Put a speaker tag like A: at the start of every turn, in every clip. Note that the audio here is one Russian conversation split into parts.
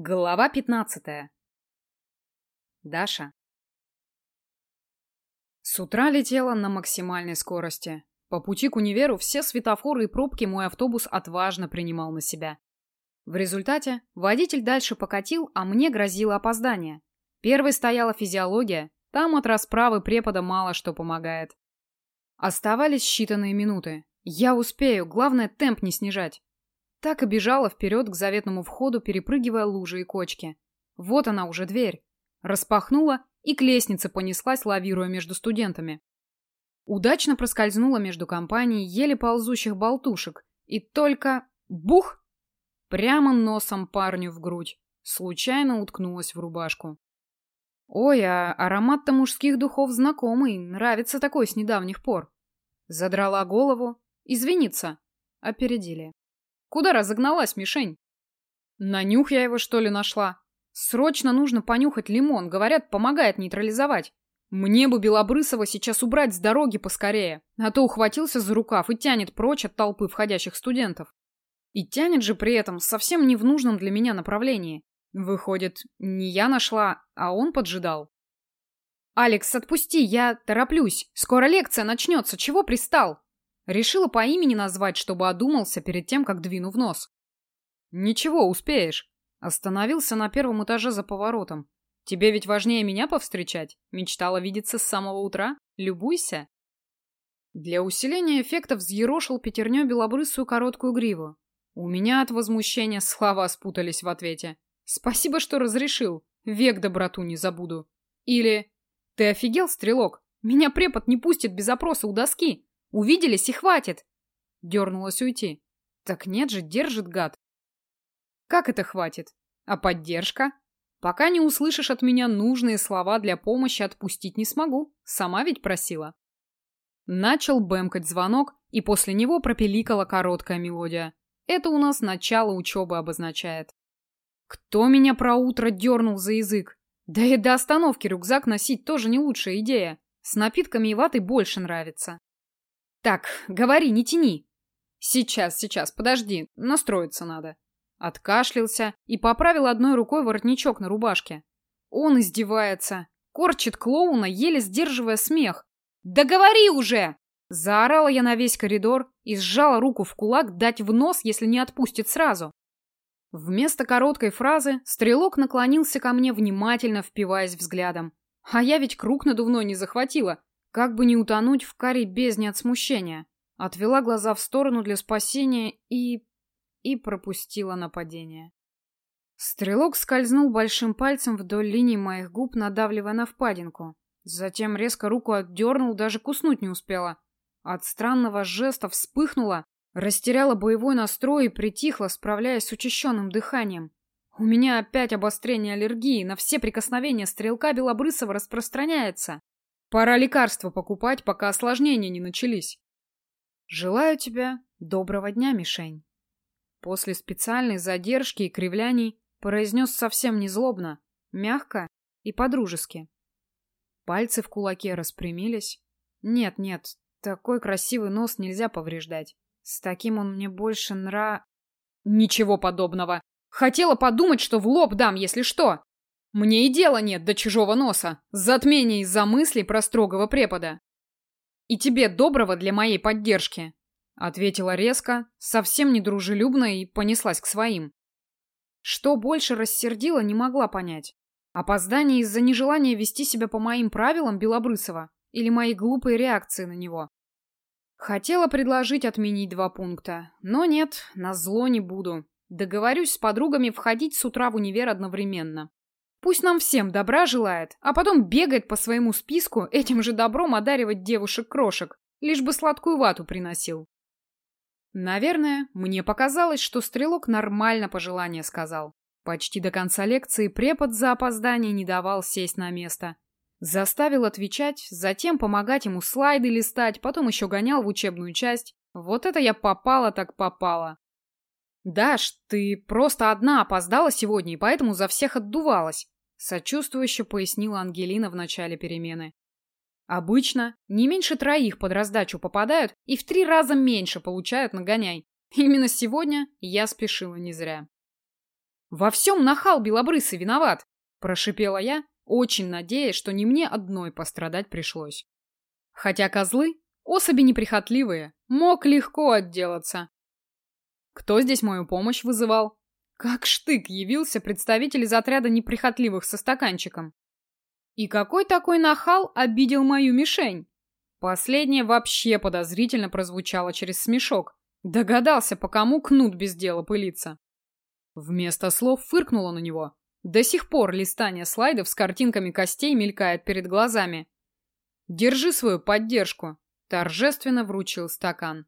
A: Глава пятнадцатая. Даша. С утра летела на максимальной скорости. По пути к универу все светофоры и пробки мой автобус отважно принимал на себя. В результате водитель дальше покатил, а мне грозило опоздание. Первой стояла физиология, там от расправы препода мало что помогает. Оставались считанные минуты. Я успею, главное темп не снижать. Так и бежала вперед к заветному входу, перепрыгивая лужи и кочки. Вот она уже дверь. Распахнула и к лестнице понеслась, лавируя между студентами. Удачно проскользнула между компанией еле ползущих болтушек. И только... Бух! Прямо носом парню в грудь. Случайно уткнулась в рубашку. Ой, а аромат-то мужских духов знакомый. Нравится такой с недавних пор. Задрала голову. Извиниться. Опередили. Куда разогналась мишень? На нюх я его, что ли, нашла? Срочно нужно понюхать лимон, говорят, помогает нейтрализовать. Мне бы Белобрысова сейчас убрать с дороги поскорее, а то ухватился за рукав и тянет прочь от толпы входящих студентов. И тянет же при этом совсем не в нужном для меня направлении. Выходит, не я нашла, а он поджидал. «Алекс, отпусти, я тороплюсь. Скоро лекция начнется. Чего пристал?» Решила по имени назвать, чтобы одумался перед тем, как двину в нос. «Ничего, успеешь». Остановился на первом этаже за поворотом. «Тебе ведь важнее меня повстречать? Мечтала видеться с самого утра? Любуйся». Для усиления эффекта взъерошил пятерней белобрысую короткую гриву. У меня от возмущения слова спутались в ответе. «Спасибо, что разрешил. Век доброту не забуду». Или «Ты офигел, стрелок? Меня препод не пустит без опроса у доски. Увиделись и хватит. Дернулась уйти. Так нет же, держит гад. Как это хватит? А поддержка? Пока не услышишь от меня нужные слова для помощи, отпустить не смогу. Сама ведь просила. Начал бэмкать звонок, и после него пропеликала короткая мелодия. Это у нас начало учебы обозначает. Кто меня про утро дернул за язык? Да и до остановки рюкзак носить тоже не лучшая идея. С напитками и ватой больше нравится. Так, говори, не тяни. Сейчас, сейчас, подожди, настроиться надо. Откашлялся и поправил одной рукой воротничок на рубашке. Он издевается, корчит клоуна, еле сдерживая смех. «Да говори уже!» Заорала я на весь коридор и сжала руку в кулак дать в нос, если не отпустит сразу. Вместо короткой фразы стрелок наклонился ко мне, внимательно впиваясь взглядом. А я ведь круг надувной не захватила, как бы не утонуть в каре бездне от смущения. Отвела глаза в сторону для спасения и... и пропустила нападение. Стрелок скользнул большим пальцем вдоль линии моих губ, надавливая на впадинку. Затем резко руку отдернул, даже куснуть не успела. От странного жеста вспыхнула, растеряла боевой настрой и притихла, справляясь с учащенным дыханием. У меня опять обострение аллергии, на все прикосновения стрелка Белобрысова распространяется. Пора лекарства покупать, пока осложнения не начались. Желаю тебе доброго дня, мишень. После специальной задержки и кривляний произнес совсем не злобно, мягко и подружески. Пальцы в кулаке распрямились. Нет, нет, такой красивый нос нельзя повреждать. С таким он мне больше нра... Ничего подобного. Хотела подумать, что в лоб дам, если что. Мне и дела нет до чужого носа. Затмение из-за мыслей про строгого препода. И тебе доброго для моей поддержки, ответила резко, совсем недружелюбно и понеслась к своим. Что больше рассердило, не могла понять. Опоздание из-за нежелания вести себя по моим правилам Белобрысова или моей глупой реакции на него. Хотела предложить отменить два пункта, но нет, на зло не буду. Договорюсь с подругами входить с утра в универ одновременно. Пусть нам всем добра желает, а потом бегает по своему списку этим же добром одаривать девушек-крошек, лишь бы сладкую вату приносил. Наверное, мне показалось, что стрелок нормально пожелание сказал. Почти до конца лекции препод за опоздание не давал сесть на место. Заставил отвечать, затем помогать ему слайды листать, потом еще гонял в учебную часть. Вот это я попала так попала. «Даш, ты просто одна опоздала сегодня и поэтому за всех отдувалась», сочувствующе пояснила Ангелина в начале перемены. «Обычно не меньше троих под раздачу попадают и в три раза меньше получают нагоняй. Именно сегодня я спешила не зря». Во всем нахал белобрысый виноват, прошипела я, очень надеясь, что не мне одной пострадать пришлось. Хотя козлы особи неприхотливые, мог легко отделаться. Кто здесь мою помощь вызывал? Как штык явился представитель из отряда неприхотливых со стаканчиком. И какой такой нахал обидел мою мишень? Последнее вообще подозрительно прозвучало через смешок. Догадался, по кому кнут без дела пылится. Вместо слов фыркнула на него. До сих пор листание слайдов с картинками костей мелькает перед глазами. «Держи свою поддержку», — торжественно вручил стакан.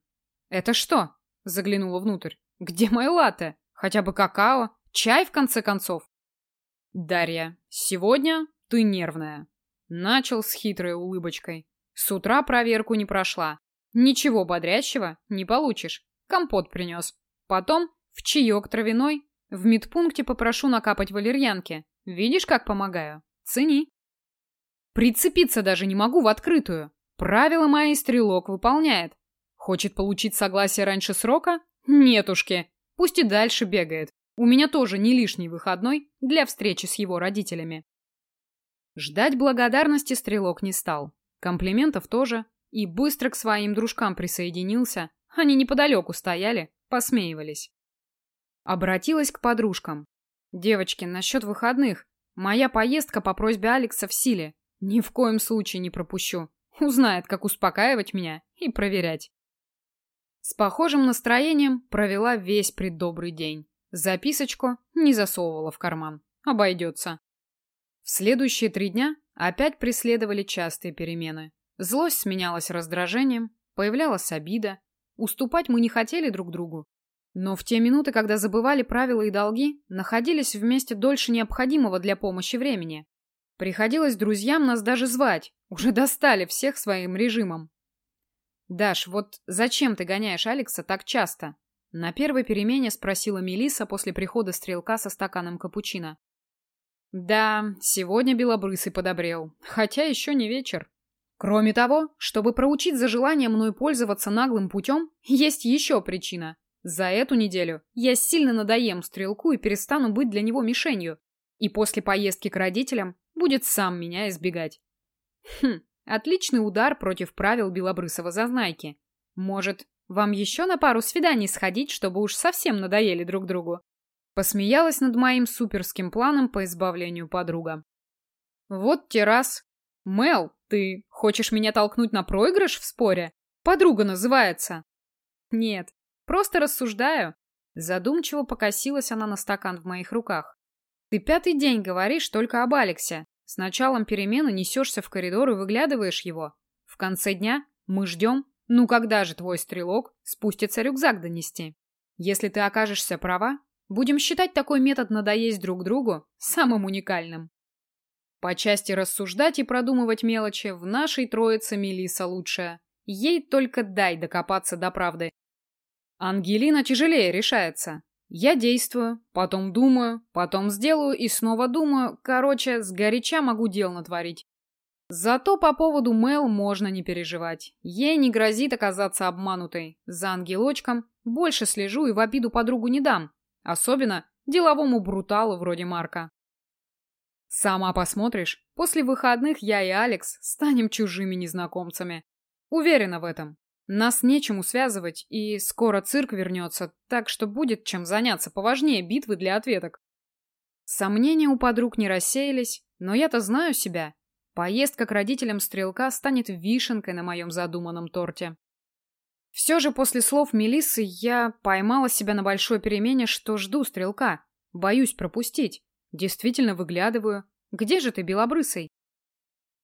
A: «Это что?» — заглянула внутрь. «Где мои латте? Хотя бы какао? Чай, в конце концов?» «Дарья, сегодня ты нервная», — начал с хитрой улыбочкой. «С утра проверку не прошла. Ничего бодрящего не получишь. Компот принес. Потом в чаек травяной в медпункте попрошу накапать валерьянки. Видишь, как помогаю? Цени. Прицепиться даже не могу в открытую. Правила мои стрелок выполняет. Хочет получить согласие раньше срока? Нетушки. Пусть и дальше бегает. У меня тоже не лишний выходной для встречи с его родителями. Ждать благодарности стрелок не стал. Комплиментов тоже. И быстро к своим дружкам присоединился. Они неподалеку стояли, посмеивались. Обратилась к подружкам. «Девочки, насчет выходных. Моя поездка по просьбе Алекса в силе. Ни в коем случае не пропущу. Узнает, как успокаивать меня и проверять». С похожим настроением провела весь преддобрый день. Записочку не засовывала в карман. Обойдется. В следующие три дня опять преследовали частые перемены. Злость сменялась раздражением, появлялась обида. Уступать мы не хотели друг другу, но в те минуты, когда забывали правила и долги, находились вместе дольше необходимого для помощи времени. Приходилось друзьям нас даже звать, уже достали всех своим режимом. «Даш, вот зачем ты гоняешь Алекса так часто?» На первой перемене спросила Мелиса после прихода стрелка со стаканом капучино. «Да, сегодня белобрысый подобрел, хотя еще не вечер. Кроме того, чтобы проучить за желание мной пользоваться наглым путем, есть еще причина. За эту неделю я сильно надоем стрелку и перестану быть для него мишенью. И после поездки к родителям будет сам меня избегать. Хм, отличный удар против правил белобрысого зазнайки. Может, вам еще на пару свиданий сходить, чтобы уж совсем надоели друг другу? Посмеялась над моим суперским планом по избавлению подруга. Вот те раз. Мел, ты хочешь меня толкнуть на проигрыш в споре? Подруга называется. Нет, Просто рассуждаю. Задумчиво покосилась она на стакан в моих руках. Ты пятый день говоришь только об Алексе. С началом перемены несешься в коридор и выглядываешь его. В конце дня мы ждем, ну когда же твой стрелок спустится рюкзак донести? Если ты окажешься права, будем считать такой метод надоесть друг другу самым уникальным. По части рассуждать и продумывать мелочи в нашей троице Мелиса лучшая. Ей только дай докопаться до правды, Ангелина тяжелее решается. Я действую, потом думаю, потом сделаю и снова думаю. Короче, сгоряча могу дел натворить. Зато по поводу Мел можно не переживать. Ей не грозит оказаться обманутой. За ангелочком больше слежу и в обиду подругу не дам. Особенно деловому бруталу вроде Марка. Сама посмотришь, после выходных я и Алекс станем чужими незнакомцами. Уверена в этом. Нас нечему связывать, и скоро цирк вернется, так что будет чем заняться поважнее битвы для ответок. Сомнения у подруг не рассеялись, но я-то знаю себя. Поездка к родителям Стрелка станет вишенкой на моем задуманном торте. Все же после слов Мелиссы я поймала себя на большой перемене, что жду Стрелка. Боюсь пропустить. Действительно выглядываю. Где же ты, белобрысый?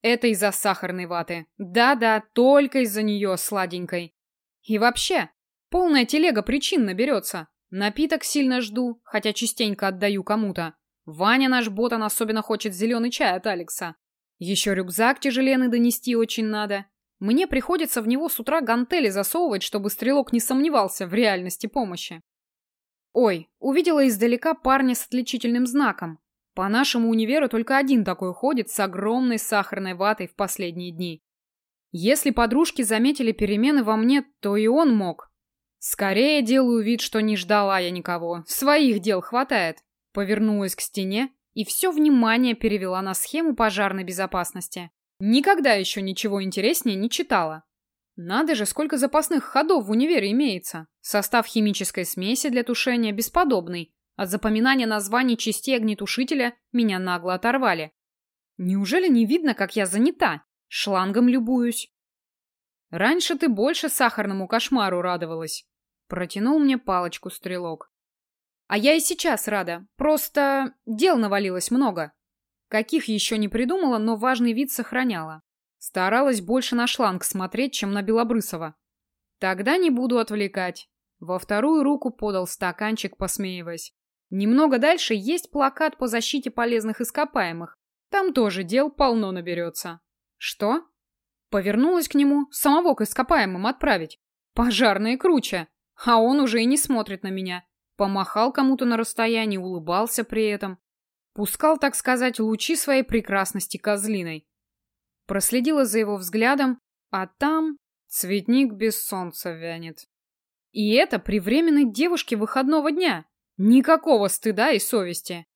A: Это из-за сахарной ваты. Да-да, только из-за нее сладенькой. И вообще, полная телега причин наберется. Напиток сильно жду, хотя частенько отдаю кому-то. Ваня наш ботан особенно хочет зеленый чай от Алекса. Еще рюкзак тяжеленный донести очень надо. Мне приходится в него с утра гантели засовывать, чтобы стрелок не сомневался в реальности помощи. Ой, увидела издалека парня с отличительным знаком. По нашему универу только один такой ходит с огромной сахарной ватой в последние дни. Если подружки заметили перемены во мне, то и он мог. Скорее делаю вид, что не ждала я никого. Своих дел хватает. Повернулась к стене и все внимание перевела на схему пожарной безопасности. Никогда еще ничего интереснее не читала. Надо же, сколько запасных ходов в универе имеется. Состав химической смеси для тушения бесподобный. От запоминания названий частей огнетушителя меня нагло оторвали. Неужели не видно, как я занята? Шлангом любуюсь. Раньше ты больше сахарному кошмару радовалась. Протянул мне палочку стрелок. А я и сейчас рада. Просто дел навалилось много. Каких еще не придумала, но важный вид сохраняла. Старалась больше на шланг смотреть, чем на Белобрысова. Тогда не буду отвлекать. Во вторую руку подал стаканчик, посмеиваясь. Немного дальше есть плакат по защите полезных ископаемых. Там тоже дел полно наберется. Что? Повернулась к нему, самого к ископаемым отправить. Пожарные круче. А он уже и не смотрит на меня. Помахал кому-то на расстоянии, улыбался при этом. Пускал, так сказать, лучи своей прекрасности козлиной. Проследила за его взглядом, а там цветник без солнца вянет. И это при временной девушке выходного дня. Никакого стыда и совести.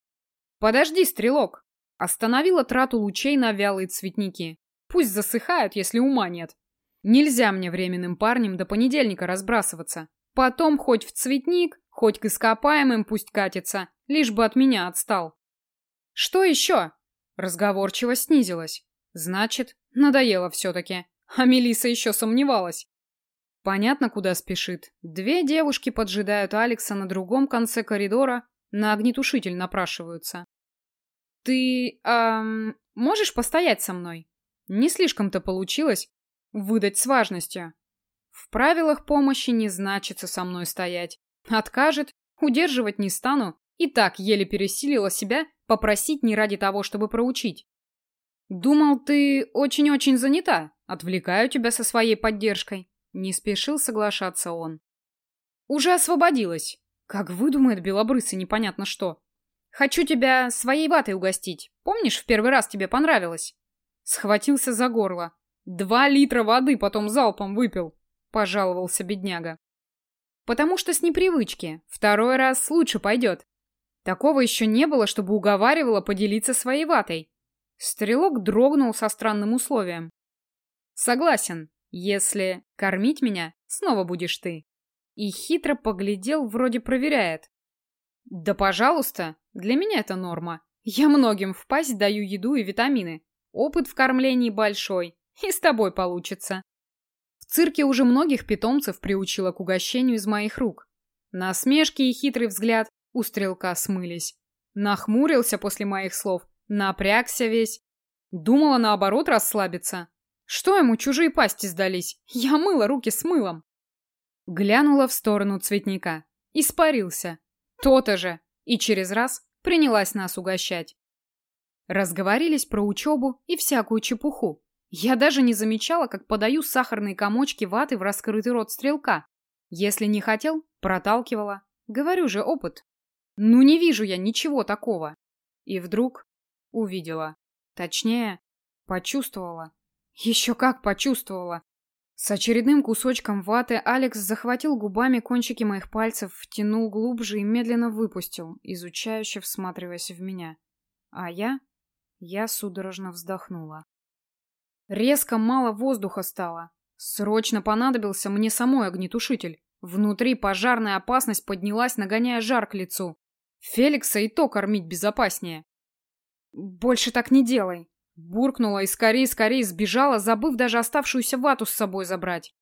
A: Подожди, стрелок. Остановила трату лучей на вялые цветники. Пусть засыхают, если ума нет. Нельзя мне временным парнем до понедельника разбрасываться. Потом хоть в цветник, хоть к ископаемым пусть катится, лишь бы от меня отстал. Что еще? Разговорчиво снизилась. Значит, надоело все-таки. А Мелиса еще сомневалась. Понятно, куда спешит. Две девушки поджидают Алекса на другом конце коридора, на огнетушитель напрашиваются. «Ты, эм, можешь постоять со мной?» Не слишком-то получилось выдать с важностью. В правилах помощи не значится со мной стоять. Откажет, удерживать не стану. И так еле пересилила себя попросить не ради того, чтобы проучить. Думал, ты очень-очень занята. Отвлекаю тебя со своей поддержкой. Не спешил соглашаться он. Уже освободилась. Как выдумает белобрысый непонятно что. Хочу тебя своей ватой угостить. Помнишь, в первый раз тебе понравилось? Схватился за горло. Два литра воды потом залпом выпил. Пожаловался бедняга. Потому что с непривычки. Второй раз лучше пойдет. Такого еще не было, чтобы уговаривала поделиться своей ватой. Стрелок дрогнул со странным условием. Согласен, если кормить меня снова будешь ты. И хитро поглядел, вроде проверяет. Да пожалуйста, для меня это норма. Я многим в пасть даю еду и витамины. Опыт в кормлении большой. И с тобой получится. В цирке уже многих питомцев приучила к угощению из моих рук. Насмешки и хитрый взгляд у стрелка смылись. Нахмурился после моих слов, напрягся весь. Думала, наоборот, расслабиться. Что ему чужие пасти сдались? Я мыла руки с мылом. Глянула в сторону цветника. Испарился. То-то же. И через раз принялась нас угощать. Разговорились про учебу и всякую чепуху. Я даже не замечала, как подаю сахарные комочки ваты в раскрытый рот стрелка. Если не хотел, проталкивала. Говорю же, опыт. Ну не вижу я ничего такого. И вдруг увидела. Точнее, почувствовала. Еще как почувствовала. С очередным кусочком ваты Алекс захватил губами кончики моих пальцев, втянул глубже и медленно выпустил, изучающе всматриваясь в меня. А я... Я судорожно вздохнула. Резко мало воздуха стало. Срочно понадобился мне самой огнетушитель. Внутри пожарная опасность поднялась, нагоняя жар к лицу. Феликса и то кормить безопаснее. «Больше так не делай!» Буркнула и скорее-скорее сбежала, забыв даже оставшуюся вату с собой забрать.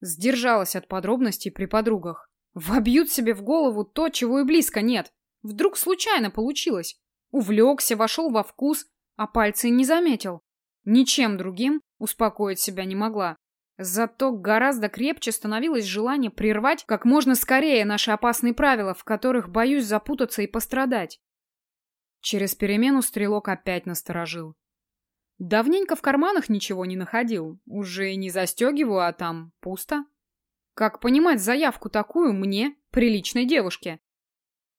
A: Сдержалась от подробностей при подругах. Вобьют себе в голову то, чего и близко нет. Вдруг случайно получилось. Увлекся, вошел во вкус, а пальцы не заметил. Ничем другим успокоить себя не могла. Зато гораздо крепче становилось желание прервать как можно скорее наши опасные правила, в которых боюсь запутаться и пострадать. Через перемену стрелок опять насторожил. Давненько в карманах ничего не находил. Уже не застегиваю, а там пусто. Как понимать заявку такую мне, приличной девушке?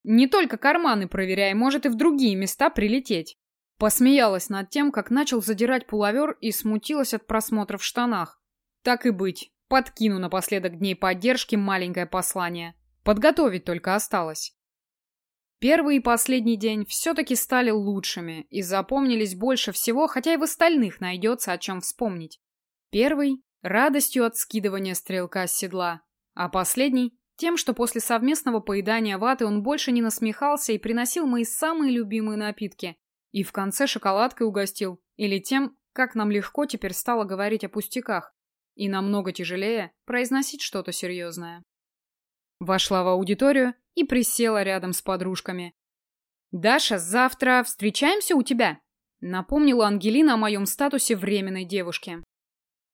A: Не только карманы проверяй, может и в другие места прилететь. Посмеялась над тем, как начал задирать пуловер и смутилась от просмотра в штанах. Так и быть, подкину напоследок дней поддержки маленькое послание. Подготовить только осталось. Первый и последний день все-таки стали лучшими и запомнились больше всего, хотя и в остальных найдется о чем вспомнить. Первый – радостью от скидывания стрелка с седла, а последний – тем, что после совместного поедания ваты он больше не насмехался и приносил мои самые любимые напитки. И в конце шоколадкой угостил, или тем, как нам легко теперь стало говорить о пустяках, и намного тяжелее произносить что-то серьезное. Вошла в аудиторию и присела рядом с подружками. «Даша, завтра встречаемся у тебя?» Напомнила Ангелина о моем статусе временной девушки.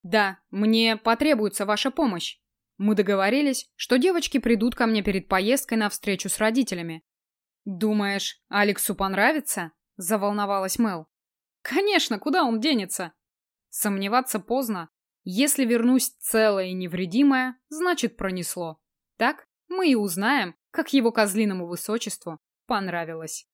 A: «Да, мне потребуется ваша помощь. Мы договорились, что девочки придут ко мне перед поездкой на встречу с родителями. Думаешь, Алексу понравится?» Заволновалась Мел. «Конечно, куда он денется?» Сомневаться поздно. Если вернусь целая и невредимая, значит пронесло. Так? Мы и узнаем, как его козлиному высочеству понравилось.